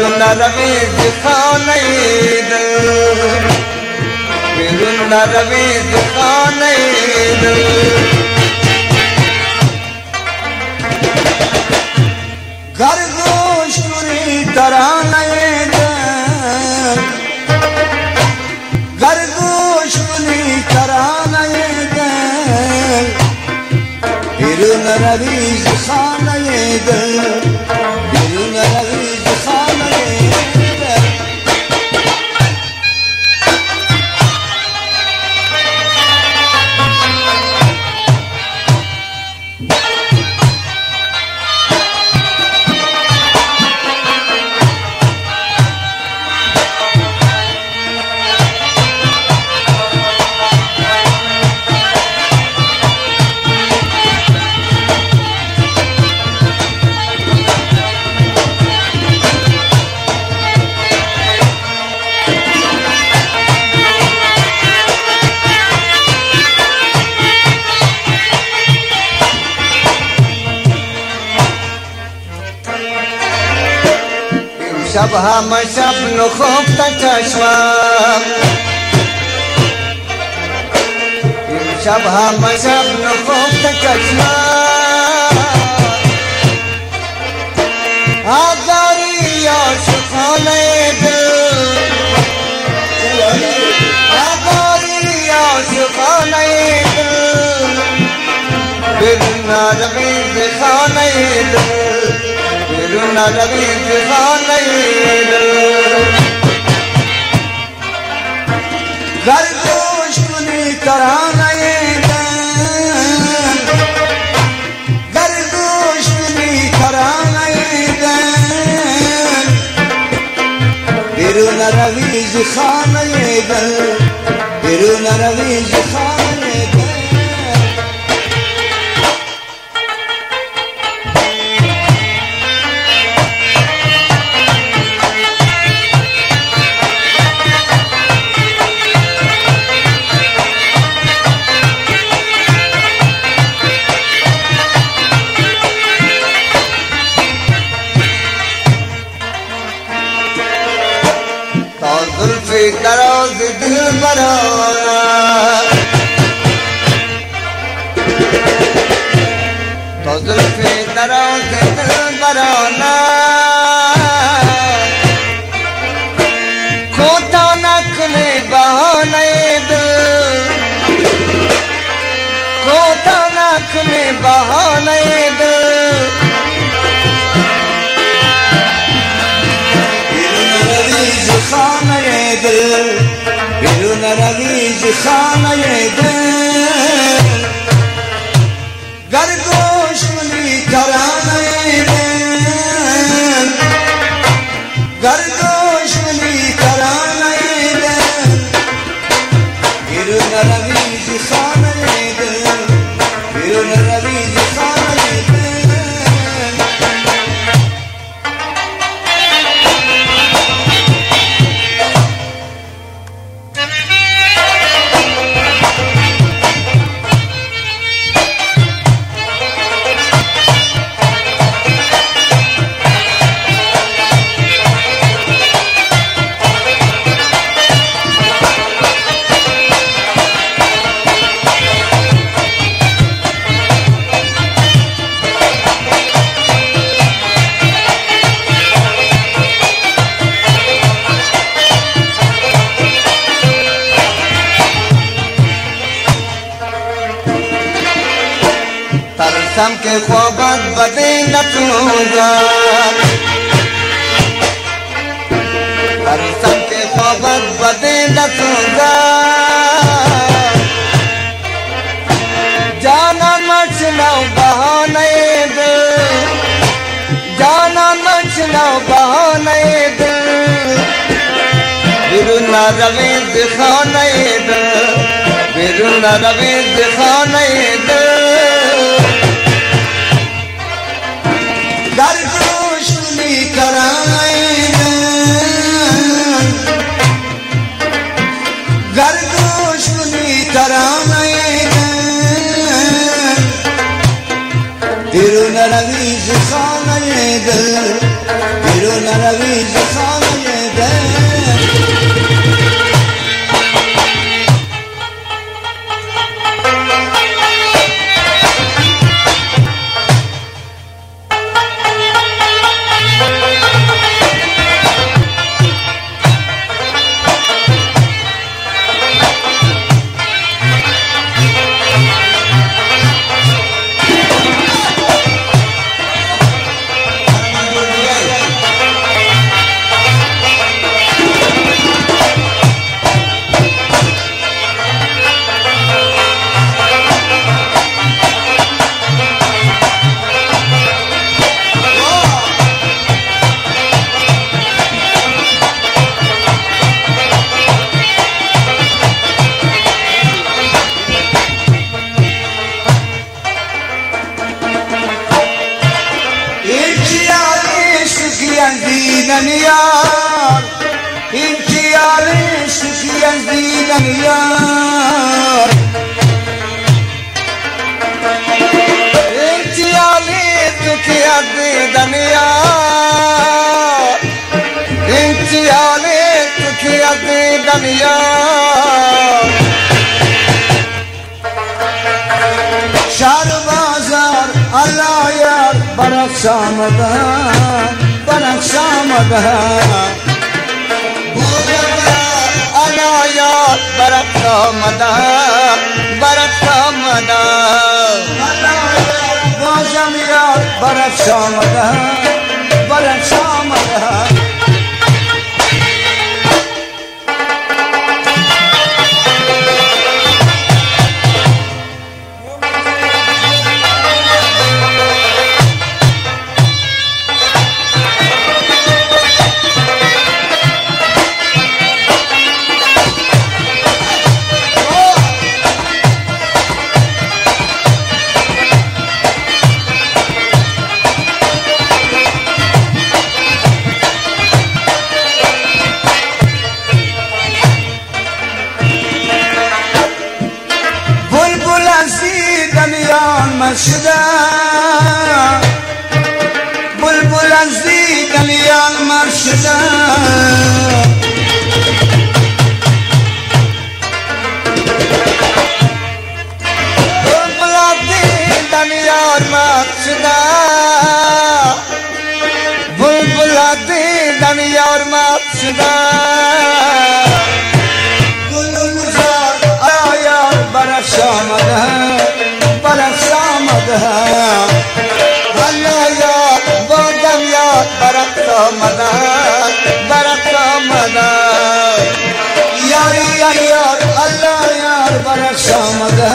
रवि दुखान रवि दुखान شب همه شب نخوب تا چشمم. شب همه شب نخوب تا چشمم. آداری عاشقان دل. آداری عاشقان دل. بن نادمی خانه دل. günlerde imtihanlıydı Garip uçmunu karanaydı Garip uçmunu karanaydı Bir günlerde imtihanlıydı Bir günlerde imtihanlıydı तोल तमके ख़्वाबत बदे न बदे न टूँगा जाना मचना बहाने दिल जाना मचना बहाने दिल बिरुना रवि दिखाने दिल बिरुना रवि दिखाने गर्दोशनी तो तराने तिरुनरवीज खाने दिल तिरुनरवीज खाने दिल। دل بیرون رویز خانه دل يزيدن يار انت يا ريشك يزيدن يار انت يا ليتك يزيدن يار انت يا ليتك يزيدن يار شهر بازار الله yar पर शाम अलात बर साम var akşamda